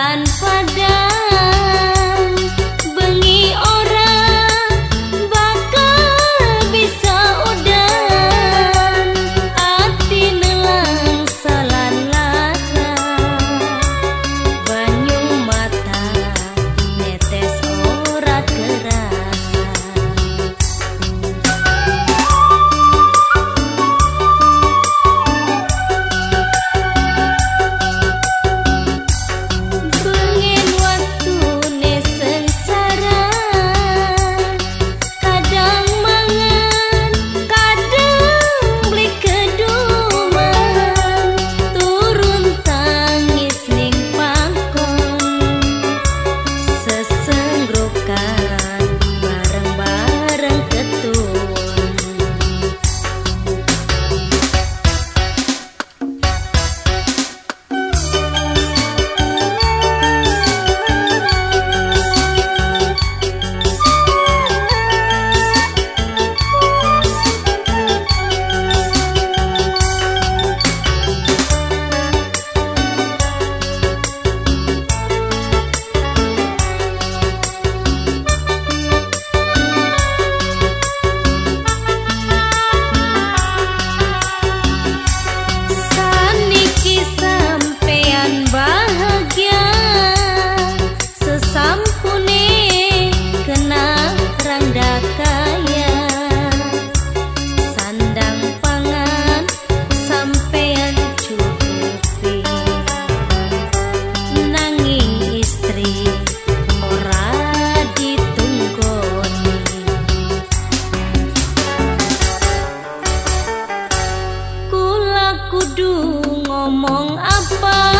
tanpa Aduh ngomong apa?